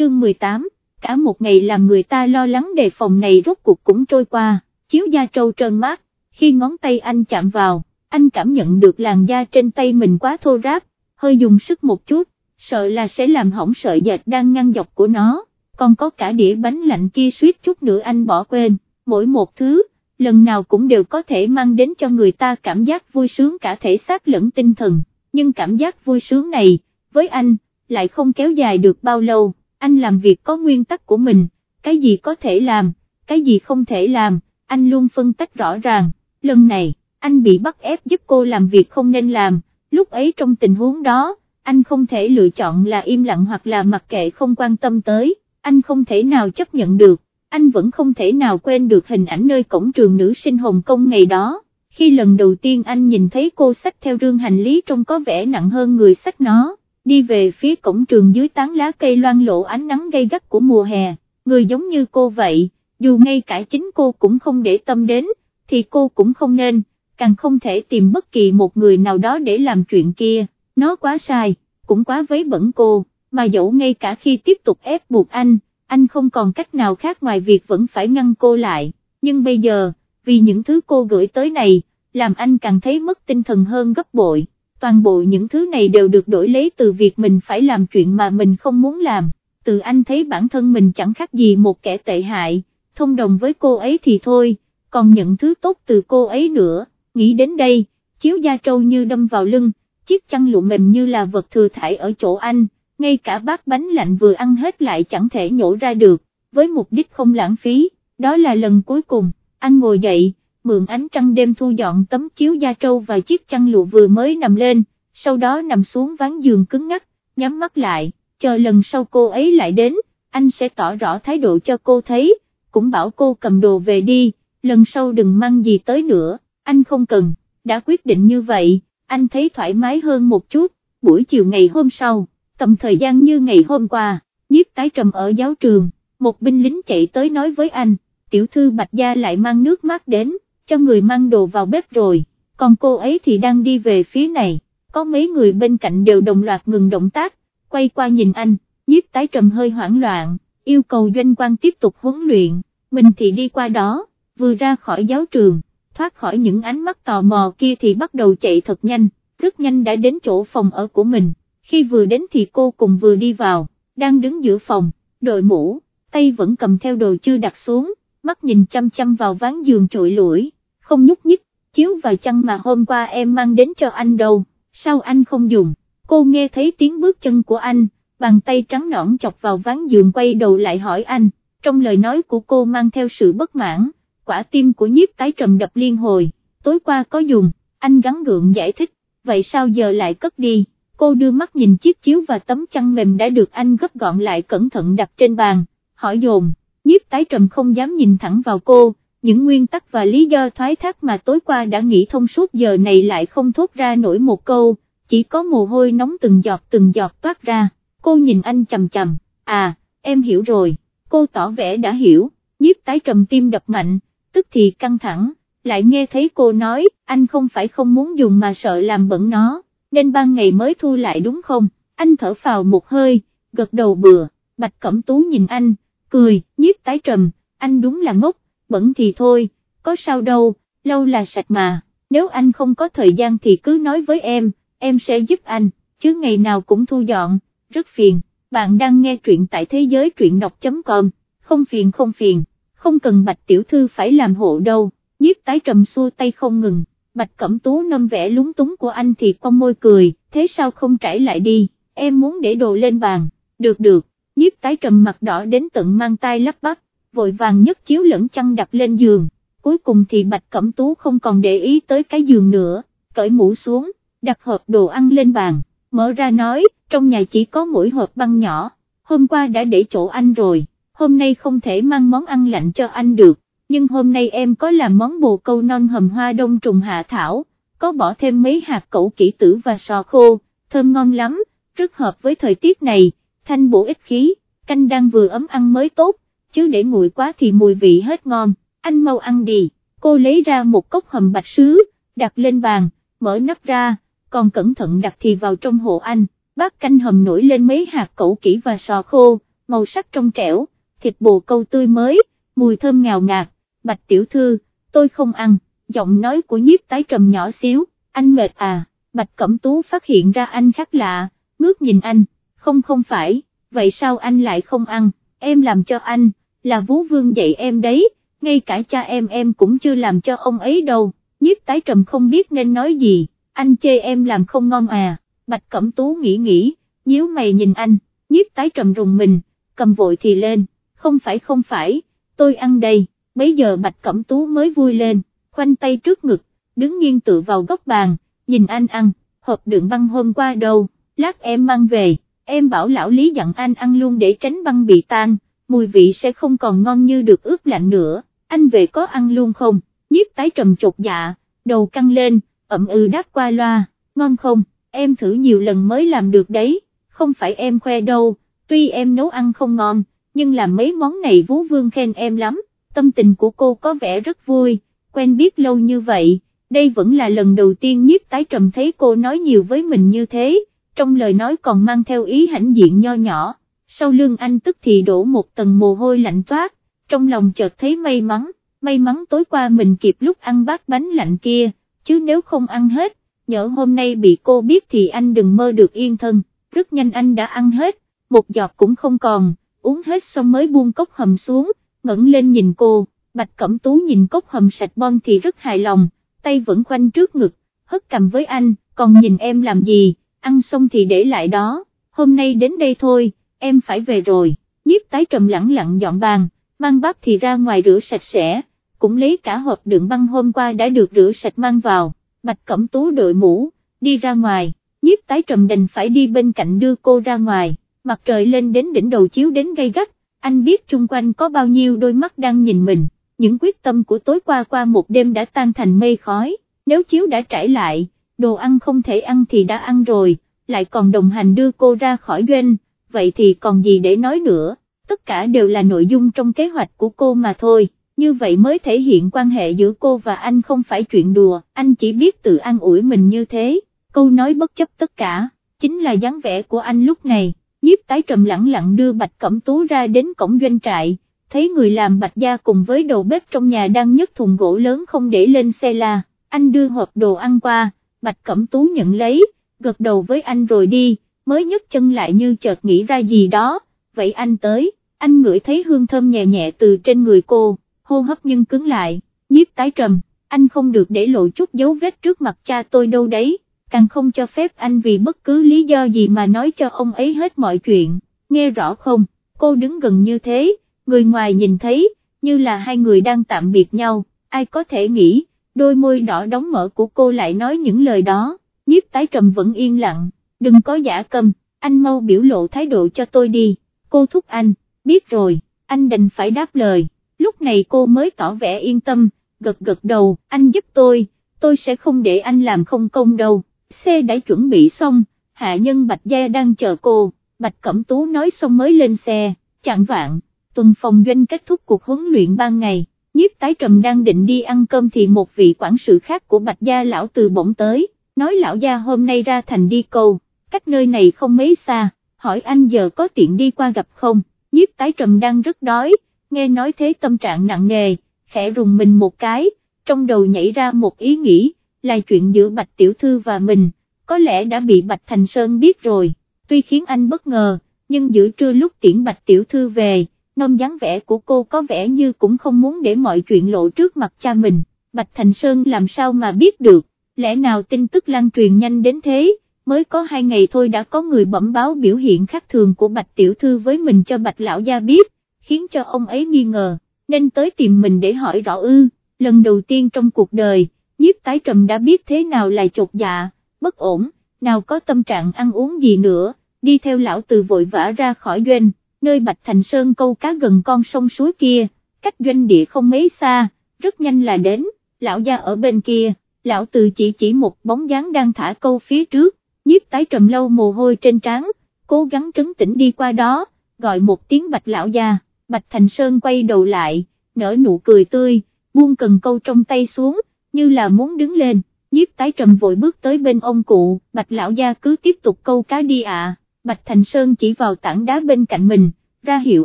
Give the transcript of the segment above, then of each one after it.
chương 18, cả một ngày làm người ta lo lắng đề phòng này rốt cuộc cũng trôi qua, chiếu da trâu trơn mát, khi ngón tay anh chạm vào, anh cảm nhận được làn da trên tay mình quá thô ráp, hơi dùng sức một chút, sợ là sẽ làm hỏng sợi dệt đang ngăn dọc của nó, còn có cả đĩa bánh lạnh kia suýt chút nữa anh bỏ quên, mỗi một thứ, lần nào cũng đều có thể mang đến cho người ta cảm giác vui sướng cả thể xác lẫn tinh thần, nhưng cảm giác vui sướng này, với anh, lại không kéo dài được bao lâu, anh làm việc có nguyên tắc của mình, cái gì có thể làm, cái gì không thể làm, anh luôn phân tách rõ ràng, lần này, anh bị bắt ép giúp cô làm việc không nên làm, lúc ấy trong tình huống đó, anh không thể lựa chọn là im lặng hoặc là mặc kệ không quan tâm tới, anh không thể nào chấp nhận được, anh vẫn không thể nào quên được hình ảnh nơi cổng trường nữ sinh Hồng Kông ngày đó, khi lần đầu tiên anh nhìn thấy cô xách theo rương hành lý trông có vẻ nặng hơn người xách nó, đi về phía cổng trường dưới tán lá cây loan lộ ánh nắng gay gắt của mùa hè, người giống như cô vậy, dù ngay cả chính cô cũng không để tâm đến, thì cô cũng không nên, càng không thể tìm bất kỳ một người nào đó để làm chuyện kia, nó quá sai, cũng quá vấy bẩn cô, mà dẫu ngay cả khi tiếp tục ép buộc anh, anh không còn cách nào khác ngoài việc vẫn phải ngăn cô lại, nhưng bây giờ, vì những thứ cô gửi tới này, làm anh càng thấy mất tinh thần hơn gấp bội, toàn bộ những thứ này đều được đổi lấy từ việc mình phải làm chuyện mà mình không muốn làm, từ anh thấy bản thân mình chẳng khác gì một kẻ tệ hại, thông đồng với cô ấy thì thôi, còn nhận thứ tốt từ cô ấy nữa, nghĩ đến đây, chiếu da trâu như đâm vào lưng, chiếc chăn lụa mềm như là vật thừa thải ở chỗ anh, ngay cả bát bánh lạnh vừa ăn hết lại chẳng thể nhổ ra được, với mục đích không lãng phí, đó là lần cuối cùng, anh ngồi dậy, mượn ánh trăng đêm thu dọn tấm chiếu da trâu và chiếc chăn lụa vừa mới nằm lên, sau đó nằm xuống ván giường cứng ngắc, nhắm mắt lại, chờ lần sau cô ấy lại đến, anh sẽ tỏ rõ thái độ cho cô thấy, cũng bảo cô cầm đồ về đi, lần sau đừng mang gì tới nữa, anh không cần, đã quyết định như vậy, anh thấy thoải mái hơn một chút, buổi chiều ngày hôm sau, tầm thời gian như ngày hôm qua, nhiếp tái trầm ở giáo trường, một binh lính chạy tới nói với anh, tiểu thư Bạch Gia lại mang nước mát đến, cho người mang đồ vào bếp rồi, còn cô ấy thì đang đi về phía này, có mấy người bên cạnh đều đồng loạt ngừng động tác, quay qua nhìn anh, nhiếp tái trầm hơi hoảng loạn, yêu cầu doanh quan tiếp tục huấn luyện, mình thì đi qua đó, vừa ra khỏi giáo trường, thoát khỏi những ánh mắt tò mò kia thì bắt đầu chạy thật nhanh, rất nhanh đã đến chỗ phòng ở của mình, khi vừa đến thì cô cùng vừa đi vào, đang đứng giữa phòng, đội mũ, tay vẫn cầm theo đồ chưa đặt xuống, mắt nhìn chăm chăm vào ván giường trội lũi, không nhúc nhích, chiếu vào chăn mà hôm qua em mang đến cho anh đâu, sao anh không dùng, cô nghe thấy tiếng bước chân của anh, bàn tay trắng nõn chọc vào ván giường quay đầu lại hỏi anh, trong lời nói của cô mang theo sự bất mãn, quả tim của nhiếp tái trầm đập liên hồi, tối qua có dùng, anh gắn gượng giải thích, vậy sao giờ lại cất đi, cô đưa mắt nhìn chiếc chiếu và tấm chăn mềm đã được anh gấp gọn lại cẩn thận đặt trên bàn, hỏi dồn, nhiếp tái trầm không dám nhìn thẳng vào cô, những nguyên tắc và lý do thoái thác mà tối qua đã nghĩ thông suốt giờ này lại không thốt ra nổi một câu, chỉ có mồ hôi nóng từng giọt từng giọt toát ra, cô nhìn anh chầm chầm, à, em hiểu rồi, cô tỏ vẻ đã hiểu, nhiếp tái trầm tim đập mạnh, tức thì căng thẳng, lại nghe thấy cô nói, anh không phải không muốn dùng mà sợ làm bẩn nó, nên ban ngày mới thu lại đúng không, anh thở phào một hơi, gật đầu bừa, bạch cẩm tú nhìn anh, cười, nhiếp tái trầm, anh đúng là ngốc, bẩn thì thôi, có sao đâu, lâu là sạch mà, nếu anh không có thời gian thì cứ nói với em, em sẽ giúp anh, chứ ngày nào cũng thu dọn, rất phiền, bạn đang nghe truyện tại thế giới truyện đọc.com, không phiền không phiền, không cần bạch tiểu thư phải làm hộ đâu, nhiếp tái trầm xua tay không ngừng, bạch cẩm tú nâm vẽ lúng túng của anh thì con môi cười, thế sao không trải lại đi, em muốn để đồ lên bàn, được được, nhiếp tái trầm mặt đỏ đến tận mang tay lắp bắp, vội vàng nhất chiếu lẫn chăn đặt lên giường, cuối cùng thì bạch cẩm tú không còn để ý tới cái giường nữa, cởi mũ xuống, đặt hộp đồ ăn lên bàn, mở ra nói, trong nhà chỉ có mỗi hộp băng nhỏ, hôm qua đã để chỗ anh rồi, hôm nay không thể mang món ăn lạnh cho anh được, nhưng hôm nay em có làm món bồ câu non hầm hoa đông trùng hạ thảo, có bỏ thêm mấy hạt cẩu kỹ tử và sò khô, thơm ngon lắm, rất hợp với thời tiết này, thanh bổ ích khí, canh đang vừa ấm ăn mới tốt, chứ để nguội quá thì mùi vị hết ngon, anh mau ăn đi, cô lấy ra một cốc hầm bạch sứ, đặt lên bàn, mở nắp ra, còn cẩn thận đặt thì vào trong hộ anh, bát canh hầm nổi lên mấy hạt cẩu kỹ và sò khô, màu sắc trong trẻo, thịt bồ câu tươi mới, mùi thơm ngào ngạt, bạch tiểu thư, tôi không ăn, giọng nói của nhiếp tái trầm nhỏ xíu, anh mệt à, bạch cẩm tú phát hiện ra anh khác lạ, ngước nhìn anh, không không phải, vậy sao anh lại không ăn, em làm cho anh, là vú vương dạy em đấy, ngay cả cha em em cũng chưa làm cho ông ấy đâu, nhiếp tái trầm không biết nên nói gì, anh chê em làm không ngon à, bạch cẩm tú nghĩ nghĩ, nhíu mày nhìn anh, nhiếp tái trầm rùng mình, cầm vội thì lên, không phải không phải, tôi ăn đây, bấy giờ bạch cẩm tú mới vui lên, khoanh tay trước ngực, đứng nghiêng tự vào góc bàn, nhìn anh ăn, hộp đựng băng hôm qua đâu, lát em mang về, em bảo lão lý dặn anh ăn luôn để tránh băng bị tan, mùi vị sẽ không còn ngon như được ướp lạnh nữa, anh về có ăn luôn không, nhiếp tái trầm chột dạ, đầu căng lên, ậm ừ đáp qua loa, ngon không, em thử nhiều lần mới làm được đấy, không phải em khoe đâu, tuy em nấu ăn không ngon, nhưng làm mấy món này vú vương khen em lắm, tâm tình của cô có vẻ rất vui, quen biết lâu như vậy, đây vẫn là lần đầu tiên nhiếp tái trầm thấy cô nói nhiều với mình như thế, trong lời nói còn mang theo ý hãnh diện nho nhỏ, sau lưng anh tức thì đổ một tầng mồ hôi lạnh toát, trong lòng chợt thấy may mắn, may mắn tối qua mình kịp lúc ăn bát bánh lạnh kia, chứ nếu không ăn hết, nhỡ hôm nay bị cô biết thì anh đừng mơ được yên thân, rất nhanh anh đã ăn hết, một giọt cũng không còn, uống hết xong mới buông cốc hầm xuống, ngẩng lên nhìn cô, Bạch Cẩm Tú nhìn cốc hầm sạch bon thì rất hài lòng, tay vẫn khoanh trước ngực, hất cầm với anh, còn nhìn em làm gì, ăn xong thì để lại đó, hôm nay đến đây thôi, em phải về rồi, nhiếp tái trầm lặng lặng dọn bàn, mang bát thì ra ngoài rửa sạch sẽ, cũng lấy cả hộp đựng băng hôm qua đã được rửa sạch mang vào, Bạch Cẩm Tú đội mũ, đi ra ngoài, nhiếp tái trầm đành phải đi bên cạnh đưa cô ra ngoài, mặt trời lên đến đỉnh đầu chiếu đến gay gắt, anh biết chung quanh có bao nhiêu đôi mắt đang nhìn mình, những quyết tâm của tối qua qua một đêm đã tan thành mây khói, nếu chiếu đã trải lại, đồ ăn không thể ăn thì đã ăn rồi, lại còn đồng hành đưa cô ra khỏi doanh, vậy thì còn gì để nói nữa, tất cả đều là nội dung trong kế hoạch của cô mà thôi, như vậy mới thể hiện quan hệ giữa cô và anh không phải chuyện đùa, anh chỉ biết tự an ủi mình như thế, câu nói bất chấp tất cả, chính là dáng vẻ của anh lúc này. Nhiếp tái trầm lặng lặng đưa Bạch Cẩm Tú ra đến cổng doanh trại, thấy người làm Bạch Gia cùng với đầu bếp trong nhà đang nhấc thùng gỗ lớn không để lên xe la, anh đưa hộp đồ ăn qua, Bạch Cẩm Tú nhận lấy, gật đầu với anh rồi đi, mới nhấc chân lại như chợt nghĩ ra gì đó, vậy anh tới, anh ngửi thấy hương thơm nhẹ nhẹ từ trên người cô, hô hấp nhưng cứng lại, nhiếp tái trầm, anh không được để lộ chút dấu vết trước mặt cha tôi đâu đấy càng không cho phép anh vì bất cứ lý do gì mà nói cho ông ấy hết mọi chuyện, nghe rõ không, cô đứng gần như thế, người ngoài nhìn thấy, như là hai người đang tạm biệt nhau, ai có thể nghĩ, đôi môi đỏ đóng mở của cô lại nói những lời đó, nhiếp tái trầm vẫn yên lặng, đừng có giả câm, anh mau biểu lộ thái độ cho tôi đi, cô thúc anh, biết rồi, anh đành phải đáp lời, lúc này cô mới tỏ vẻ yên tâm, gật gật đầu, anh giúp tôi, tôi sẽ không để anh làm không công đâu. Xe đã chuẩn bị xong, hạ nhân Bạch Gia đang chờ cô, Bạch Cẩm Tú nói xong mới lên xe, chẳng vạn, tuần phòng doanh kết thúc cuộc huấn luyện ban ngày, nhiếp tái trầm đang định đi ăn cơm thì một vị quản sự khác của Bạch Gia lão từ bỗng tới, nói lão gia hôm nay ra thành đi câu, cách nơi này không mấy xa, hỏi anh giờ có tiện đi qua gặp không, nhiếp tái trầm đang rất đói, nghe nói thế tâm trạng nặng nề, khẽ rùng mình một cái, trong đầu nhảy ra một ý nghĩ, là chuyện giữa Bạch Tiểu Thư và mình, có lẽ đã bị Bạch Thành Sơn biết rồi, tuy khiến anh bất ngờ, nhưng giữa trưa lúc tiễn Bạch Tiểu Thư về, nôm dáng vẻ của cô có vẻ như cũng không muốn để mọi chuyện lộ trước mặt cha mình, Bạch Thành Sơn làm sao mà biết được, lẽ nào tin tức lan truyền nhanh đến thế, mới có hai ngày thôi đã có người bẩm báo biểu hiện khác thường của Bạch Tiểu Thư với mình cho Bạch Lão Gia biết, khiến cho ông ấy nghi ngờ, nên tới tìm mình để hỏi rõ ư, lần đầu tiên trong cuộc đời nhiếp tái trầm đã biết thế nào là chột dạ, bất ổn, nào có tâm trạng ăn uống gì nữa, đi theo lão từ vội vã ra khỏi doanh, nơi Bạch Thành Sơn câu cá gần con sông suối kia, cách doanh địa không mấy xa, rất nhanh là đến, lão gia ở bên kia, lão từ chỉ chỉ một bóng dáng đang thả câu phía trước, nhiếp tái trầm lâu mồ hôi trên trán, cố gắng trấn tĩnh đi qua đó, gọi một tiếng bạch lão gia, Bạch Thành Sơn quay đầu lại, nở nụ cười tươi, buông cần câu trong tay xuống, như là muốn đứng lên, nhiếp tái trầm vội bước tới bên ông cụ, bạch lão gia cứ tiếp tục câu cá đi ạ, bạch thành sơn chỉ vào tảng đá bên cạnh mình, ra hiệu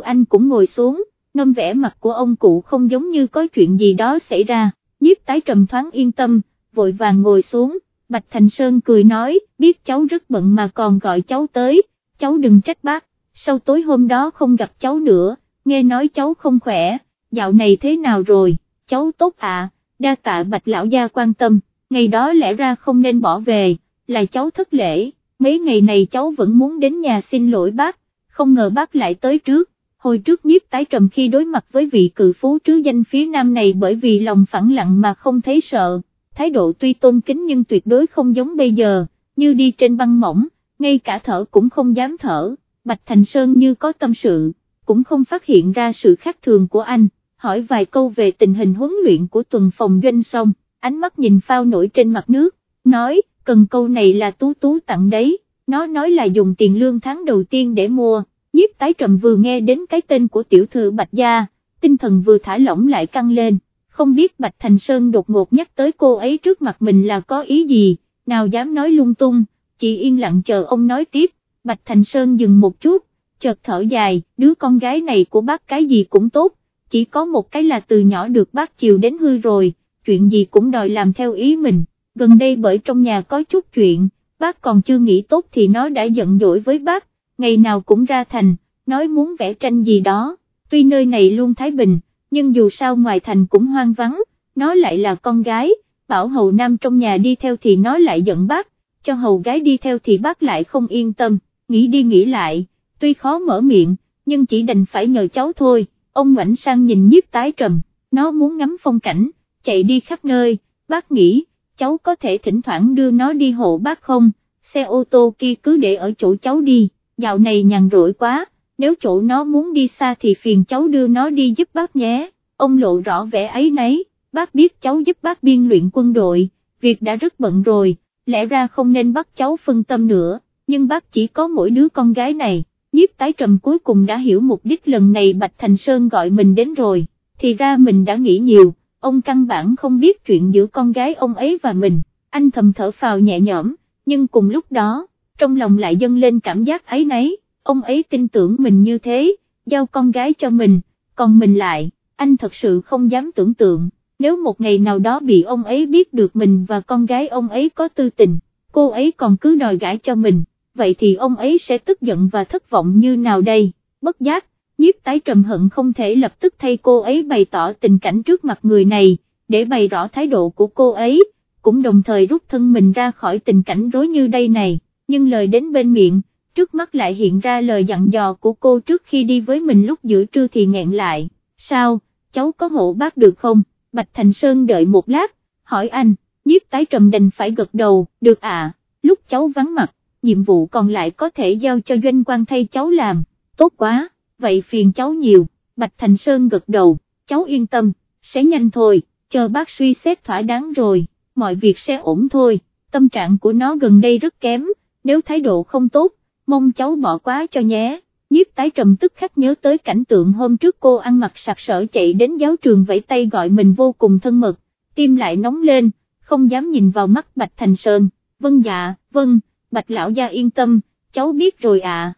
anh cũng ngồi xuống, nôm vẻ mặt của ông cụ không giống như có chuyện gì đó xảy ra, nhiếp tái trầm thoáng yên tâm, vội vàng ngồi xuống, Bạch Thành Sơn cười nói, biết cháu rất bận mà còn gọi cháu tới, cháu đừng trách bác, sau tối hôm đó không gặp cháu nữa, nghe nói cháu không khỏe, dạo này thế nào rồi, cháu tốt à, đa tạ Bạch Lão Gia quan tâm, ngày đó lẽ ra không nên bỏ về, là cháu thất lễ, mấy ngày này cháu vẫn muốn đến nhà xin lỗi bác, không ngờ bác lại tới trước, hồi trước nhiếp tái trầm khi đối mặt với vị cự phú trứ danh phía nam này bởi vì lòng phẳng lặng mà không thấy sợ, thái độ tuy tôn kính nhưng tuyệt đối không giống bây giờ, như đi trên băng mỏng, ngay cả thở cũng không dám thở, Bạch Thành Sơn như có tâm sự, cũng không phát hiện ra sự khác thường của anh, hỏi vài câu về tình hình huấn luyện của tuần phòng doanh xong, ánh mắt nhìn phao nổi trên mặt nước, nói, cần câu này là tú tú tặng đấy, nó nói là dùng tiền lương tháng đầu tiên để mua, nhiếp tái trầm vừa nghe đến cái tên của tiểu thư Bạch Gia, tinh thần vừa thả lỏng lại căng lên, không biết Bạch Thành Sơn đột ngột nhắc tới cô ấy trước mặt mình là có ý gì, nào dám nói lung tung, chị yên lặng chờ ông nói tiếp, Bạch Thành Sơn dừng một chút, chợt thở dài, đứa con gái này của bác cái gì cũng tốt, chỉ có một cái là từ nhỏ được bác chiều đến hư rồi, chuyện gì cũng đòi làm theo ý mình, gần đây bởi trong nhà có chút chuyện, bác còn chưa nghĩ tốt thì nó đã giận dỗi với bác, ngày nào cũng ra thành, nói muốn vẽ tranh gì đó, tuy nơi này luôn thái bình, nhưng dù sao ngoài thành cũng hoang vắng, nó lại là con gái, bảo hầu nam trong nhà đi theo thì nó lại giận bác, cho hầu gái đi theo thì bác lại không yên tâm, nghĩ đi nghĩ lại, tuy khó mở miệng, nhưng chỉ đành phải nhờ cháu thôi, ông ngoảnh sang nhìn nhiếp tái trầm, nó muốn ngắm phong cảnh, chạy đi khắp nơi, bác nghĩ, cháu có thể thỉnh thoảng đưa nó đi hộ bác không, xe ô tô kia cứ để ở chỗ cháu đi, dạo này nhàn rỗi quá, nếu chỗ nó muốn đi xa thì phiền cháu đưa nó đi giúp bác nhé, ông lộ rõ vẻ ấy nấy, bác biết cháu giúp bác biên luyện quân đội, việc đã rất bận rồi, lẽ ra không nên bắt cháu phân tâm nữa, nhưng bác chỉ có mỗi đứa con gái này, nhiếp tái trầm cuối cùng đã hiểu mục đích lần này Bạch Thành Sơn gọi mình đến rồi, thì ra mình đã nghĩ nhiều, ông căn bản không biết chuyện giữa con gái ông ấy và mình, anh thầm thở phào nhẹ nhõm, nhưng cùng lúc đó, trong lòng lại dâng lên cảm giác ấy nấy, ông ấy tin tưởng mình như thế, giao con gái cho mình, còn mình lại, anh thật sự không dám tưởng tượng, nếu một ngày nào đó bị ông ấy biết được mình và con gái ông ấy có tư tình, cô ấy còn cứ đòi gãi cho mình, vậy thì ông ấy sẽ tức giận và thất vọng như nào đây, bất giác, nhiếp tái trầm hận không thể lập tức thay cô ấy bày tỏ tình cảnh trước mặt người này, để bày rõ thái độ của cô ấy, cũng đồng thời rút thân mình ra khỏi tình cảnh rối như đây này, nhưng lời đến bên miệng, trước mắt lại hiện ra lời dặn dò của cô trước khi đi với mình lúc giữa trưa thì nghẹn lại, sao, cháu có hộ bác được không, Bạch Thành Sơn đợi một lát, hỏi anh, nhiếp tái trầm đành phải gật đầu, được à, lúc cháu vắng mặt, nhiệm vụ còn lại có thể giao cho doanh quan thay cháu làm, tốt quá, vậy phiền cháu nhiều, Bạch Thành Sơn gật đầu, cháu yên tâm, sẽ nhanh thôi, chờ bác suy xét thỏa đáng rồi, mọi việc sẽ ổn thôi, tâm trạng của nó gần đây rất kém, nếu thái độ không tốt, mong cháu bỏ quá cho nhé. Nhiếp tái trầm tức khắc nhớ tới cảnh tượng hôm trước cô ăn mặc sặc sỡ chạy đến giáo trường vẫy tay gọi mình vô cùng thân mật, tim lại nóng lên, không dám nhìn vào mắt Bạch Thành Sơn, vâng dạ, vâng, Bạch Lão Gia yên tâm, cháu biết rồi à.